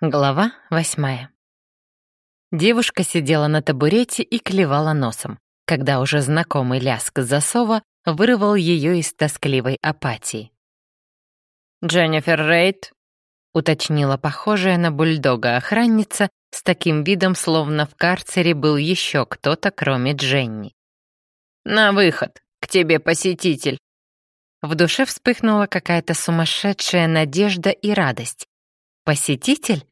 Глава восьмая. Девушка сидела на табурете и клевала носом, когда уже знакомый ляск засова вырвал ее из тоскливой апатии. «Дженнифер Рейд?» — уточнила похожая на бульдога охранница с таким видом, словно в карцере был еще кто-то, кроме Дженни. «На выход! К тебе посетитель!» В душе вспыхнула какая-то сумасшедшая надежда и радость. «Посетитель?»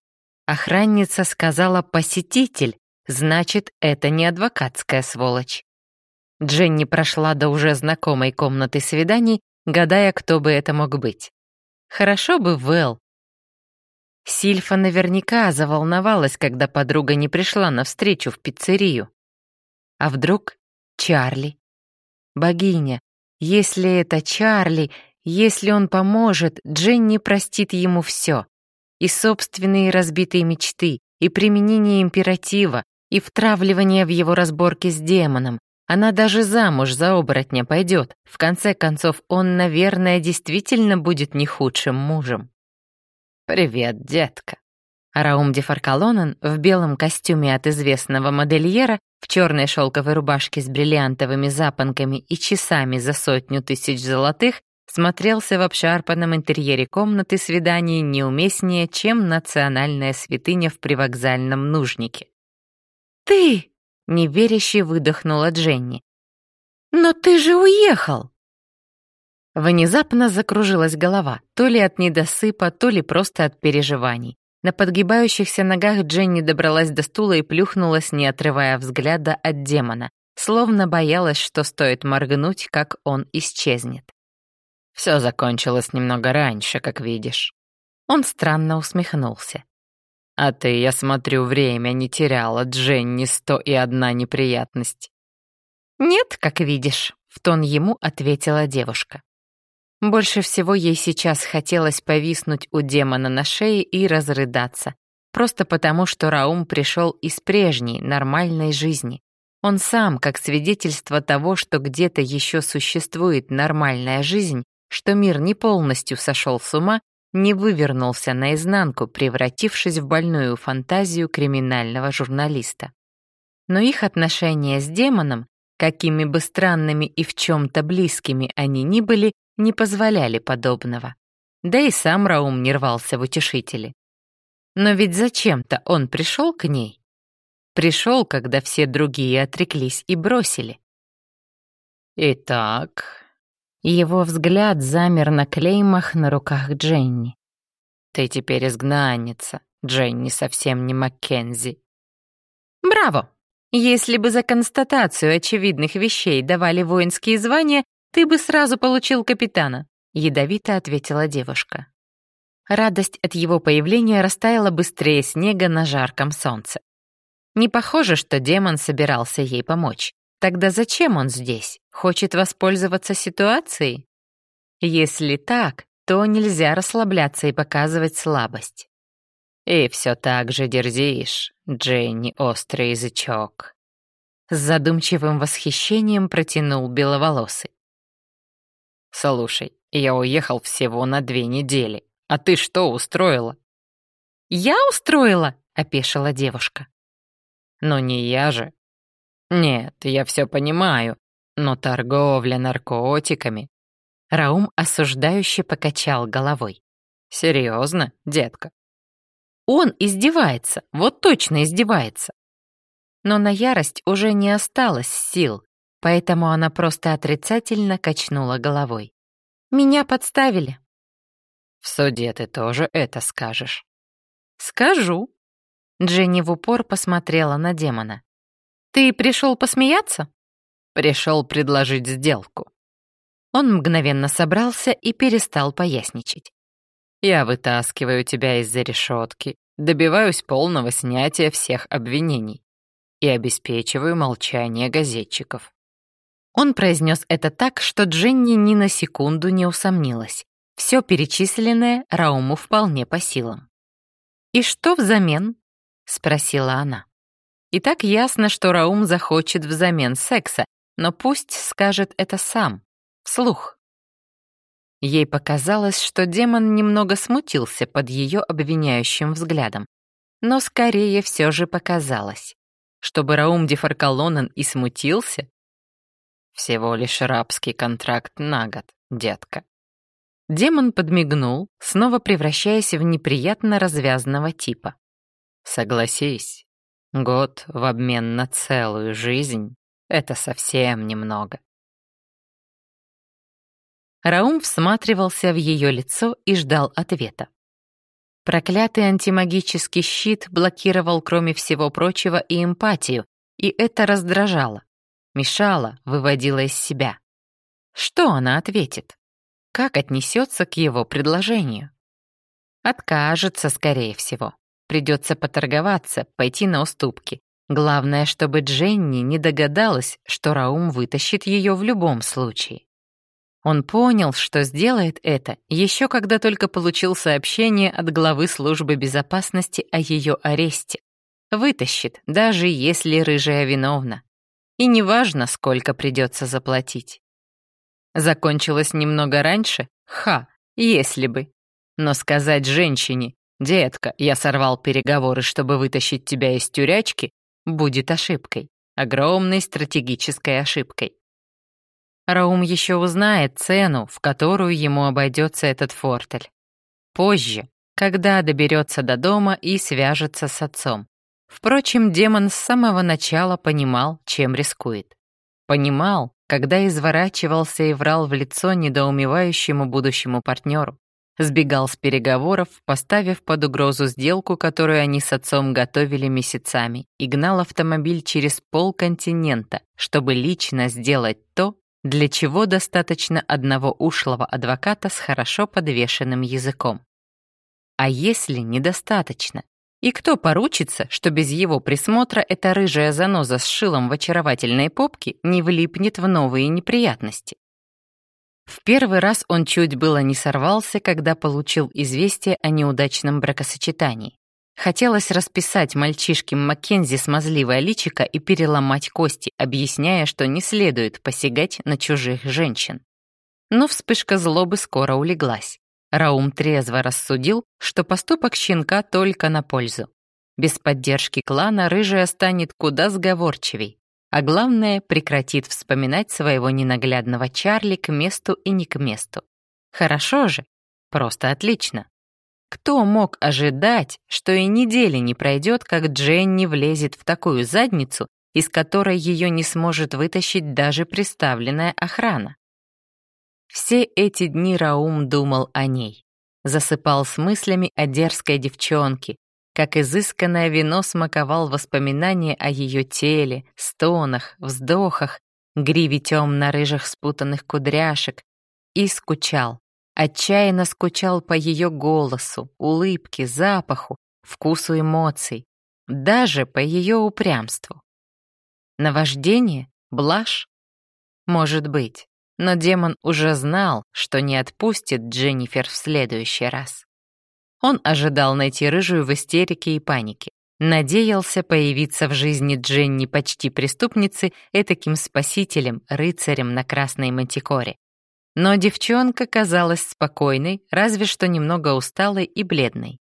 Охранница сказала «посетитель», значит, это не адвокатская сволочь. Дженни прошла до уже знакомой комнаты свиданий, гадая, кто бы это мог быть. Хорошо бы Вэл. Сильфа наверняка заволновалась, когда подруга не пришла на встречу в пиццерию. А вдруг Чарли? Богиня, если это Чарли, если он поможет, Дженни простит ему все и собственные разбитые мечты, и применение императива, и втравливание в его разборки с демоном. Она даже замуж за оборотня пойдет. В конце концов, он, наверное, действительно будет не худшим мужем. «Привет, детка». Раум Дефаркалонен в белом костюме от известного модельера, в черной шелковой рубашке с бриллиантовыми запонками и часами за сотню тысяч золотых смотрелся в обшарпанном интерьере комнаты свиданий неуместнее, чем национальная святыня в привокзальном нужнике. «Ты!» — неверяще выдохнула Дженни. «Но ты же уехал!» Внезапно закружилась голова, то ли от недосыпа, то ли просто от переживаний. На подгибающихся ногах Дженни добралась до стула и плюхнулась, не отрывая взгляда от демона, словно боялась, что стоит моргнуть, как он исчезнет. Все закончилось немного раньше, как видишь. Он странно усмехнулся. А ты, я смотрю, время не теряла, Дженни, сто и одна неприятность. Нет, как видишь, в тон ему ответила девушка. Больше всего ей сейчас хотелось повиснуть у демона на шее и разрыдаться, просто потому, что Раум пришел из прежней, нормальной жизни. Он сам, как свидетельство того, что где-то еще существует нормальная жизнь, что мир не полностью сошел с ума, не вывернулся наизнанку, превратившись в больную фантазию криминального журналиста. Но их отношения с демоном, какими бы странными и в чем-то близкими они ни были, не позволяли подобного. Да и сам Раум не рвался в утешители. Но ведь зачем-то он пришел к ней. Пришел, когда все другие отреклись и бросили. «Итак», его взгляд замер на клеймах на руках Дженни. «Ты теперь изгнанница, Дженни совсем не Маккензи». «Браво! Если бы за констатацию очевидных вещей давали воинские звания, ты бы сразу получил капитана», — ядовито ответила девушка. Радость от его появления растаяла быстрее снега на жарком солнце. Не похоже, что демон собирался ей помочь. Тогда зачем он здесь? Хочет воспользоваться ситуацией? Если так, то нельзя расслабляться и показывать слабость. И все так же дерзишь, Дженни острый язычок. С задумчивым восхищением протянул беловолосый. Слушай, я уехал всего на две недели. А ты что устроила? Я устроила, опешила девушка. Но не я же. Нет, я все понимаю, но торговля наркотиками... Раум осуждающе покачал головой. Серьезно, детка? Он издевается, вот точно издевается. Но на ярость уже не осталось сил, поэтому она просто отрицательно качнула головой. Меня подставили. В суде ты тоже это скажешь. Скажу. Дженни в упор посмотрела на демона. «Ты пришел посмеяться?» «Пришел предложить сделку». Он мгновенно собрался и перестал поясничать. «Я вытаскиваю тебя из-за решетки, добиваюсь полного снятия всех обвинений и обеспечиваю молчание газетчиков». Он произнес это так, что Дженни ни на секунду не усомнилась. Все перечисленное Рауму вполне по силам. «И что взамен?» — спросила она. И так ясно, что Раум захочет взамен секса, но пусть скажет это сам, вслух. Ей показалось, что демон немного смутился под ее обвиняющим взглядом, но скорее все же показалось. Чтобы Раум Дефаркалонен и смутился? Всего лишь рабский контракт на год, детка. Демон подмигнул, снова превращаясь в неприятно развязанного типа. Согласись, год в обмен на целую жизнь — это совсем немного. Раум всматривался в ее лицо и ждал ответа. Проклятый антимагический щит блокировал, кроме всего прочего, и эмпатию, и это раздражало, мешало, выводило из себя. Что она ответит? Как отнесется к его предложению? Откажется, скорее всего. Придется поторговаться, пойти на уступки. Главное, чтобы Дженни не догадалась, что Раум вытащит ее в любом случае. Он понял, что сделает это, еще когда только получил сообщение от главы службы безопасности о ее аресте. Вытащит, даже если рыжая виновна. И неважно, сколько придется заплатить. Закончилось немного раньше? Ха, если бы. Но сказать женщине, «Детка, я сорвал переговоры, чтобы вытащить тебя из тюрячки», будет ошибкой, огромной стратегической ошибкой. Раум еще узнает цену, в которую ему обойдется этот фортель. Позже, когда доберется до дома и свяжется с отцом. Впрочем, демон с самого начала понимал, чем рискует. Понимал, когда изворачивался и врал в лицо недоумевающему будущему партнеру. Сбегал с переговоров, поставив под угрозу сделку, которую они с отцом готовили месяцами, и гнал автомобиль через полконтинента, чтобы лично сделать то, для чего достаточно одного ушлого адвоката с хорошо подвешенным языком. А если недостаточно? И кто поручится, что без его присмотра эта рыжая заноза с шилом в очаровательной попке не влипнет в новые неприятности? В первый раз он чуть было не сорвался, когда получил известие о неудачном бракосочетании. Хотелось расписать мальчишке Маккензи смазливое личико и переломать кости, объясняя, что не следует посягать на чужих женщин. Но вспышка злобы скоро улеглась. Раум трезво рассудил, что поступок щенка только на пользу. Без поддержки клана рыжая станет куда сговорчивей, а главное, прекратит вспоминать своего ненаглядного Чарли к месту и не к месту. Хорошо же, просто отлично. Кто мог ожидать, что и недели не пройдет, как Дженни влезет в такую задницу, из которой ее не сможет вытащить даже представленная охрана? Все эти дни Раум думал о ней. Засыпал с мыслями о дерзкой девчонке, как изысканное вино смаковал воспоминания о ее теле, стонах, вздохах, гриве темно-рыжих спутанных кудряшек, и скучал. Отчаянно скучал по ее голосу, улыбке, запаху, вкусу эмоций, даже по ее упрямству. Наваждение? Блажь? Может быть, но демон уже знал, что не отпустит Дженнифер в следующий раз. Он ожидал найти рыжую в истерике и панике. Надеялся появиться в жизни Дженни почти преступницы этаким спасителем, рыцарем на красной мантикоре. Но девчонка казалась спокойной, разве что немного усталой и бледной.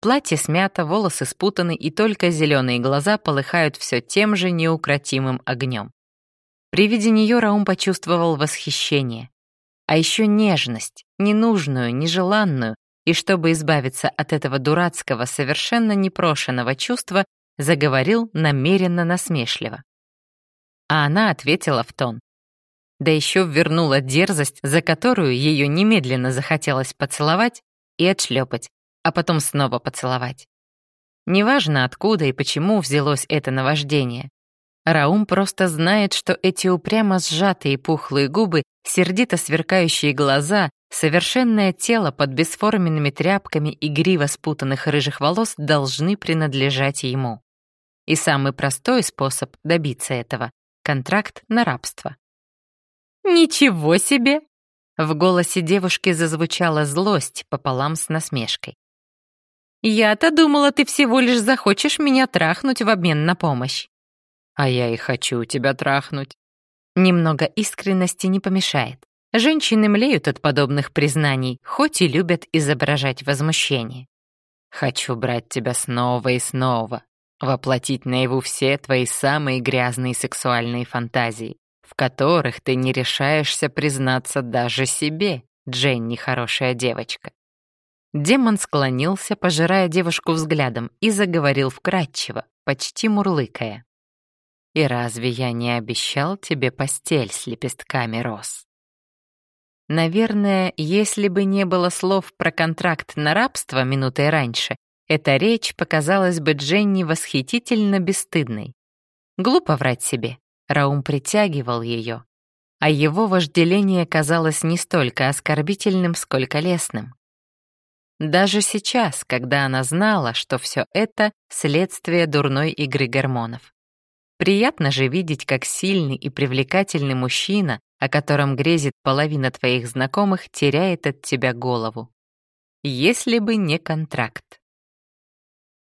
Платье смято, волосы спутаны, и только зеленые глаза полыхают все тем же неукротимым огнем. При виде нее Раум почувствовал восхищение. А еще нежность, ненужную, нежеланную, и чтобы избавиться от этого дурацкого, совершенно непрошенного чувства, заговорил намеренно насмешливо. А она ответила в тон да еще вернула дерзость, за которую ее немедленно захотелось поцеловать и отшлепать, а потом снова поцеловать. Неважно, откуда и почему взялось это наваждение. Раум просто знает, что эти упрямо сжатые пухлые губы, сердито сверкающие глаза, совершенное тело под бесформенными тряпками и грива спутанных рыжих волос должны принадлежать ему. И самый простой способ добиться этого — контракт на рабство. «Ничего себе!» В голосе девушки зазвучала злость пополам с насмешкой. «Я-то думала, ты всего лишь захочешь меня трахнуть в обмен на помощь». «А я и хочу тебя трахнуть». Немного искренности не помешает. Женщины млеют от подобных признаний, хоть и любят изображать возмущение. Хочу брать тебя снова и снова, воплотить наяву все твои самые грязные сексуальные фантазии, в которых ты не решаешься признаться даже себе, Дженни хорошая девочка. Демон склонился, пожирая девушку взглядом, и заговорил вкратчиво, почти мурлыкая. «И разве я не обещал тебе постель с лепестками роз?» Наверное, если бы не было слов про контракт на рабство минутой раньше, эта речь показалась бы Дженни восхитительно бесстыдной. Глупо врать себе. Раум притягивал ее, а его вожделение казалось не столько оскорбительным, сколько лесным. Даже сейчас, когда она знала, что все это — следствие дурной игры гормонов. Приятно же видеть, как сильный и привлекательный мужчина о котором грезит половина твоих знакомых, теряет от тебя голову. Если бы не контракт.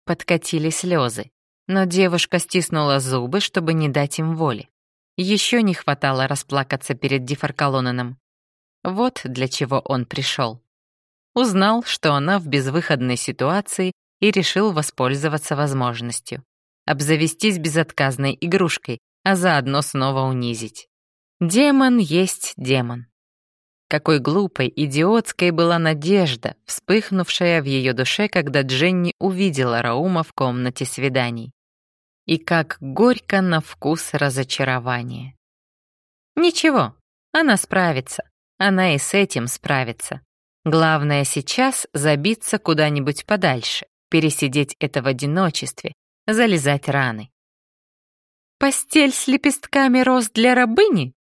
Подкатили слезы, но девушка стиснула зубы, чтобы не дать им воли. Еще не хватало расплакаться перед Дифаркалонаном. Вот для чего он пришел. Узнал, что она в безвыходной ситуации и решил воспользоваться возможностью. Обзавестись безотказной игрушкой, а заодно снова унизить. Демон есть демон. Какой глупой, идиотской была надежда, вспыхнувшая в ее душе, когда Дженни увидела Раума в комнате свиданий. И как горько на вкус разочарование. Ничего, она справится. Она и с этим справится. Главное сейчас забиться куда-нибудь подальше, пересидеть это в одиночестве, залезать раны. «Постель с лепестками роз для рабыни?»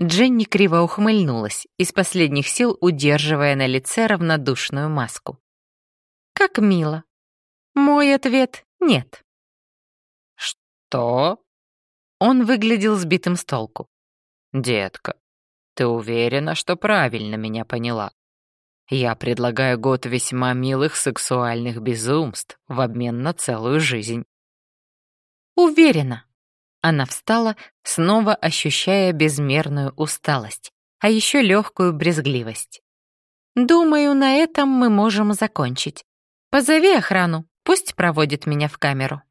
Дженни криво ухмыльнулась, из последних сил удерживая на лице равнодушную маску. «Как мило. Мой ответ — нет». «Что?» Он выглядел сбитым с толку. «Детка, ты уверена, что правильно меня поняла? Я предлагаю год весьма милых сексуальных безумств в обмен на целую жизнь». «Уверена», она встала, снова ощущая безмерную усталость, а еще легкую брезгливость. «Думаю, на этом мы можем закончить. Позови охрану, пусть проводит меня в камеру».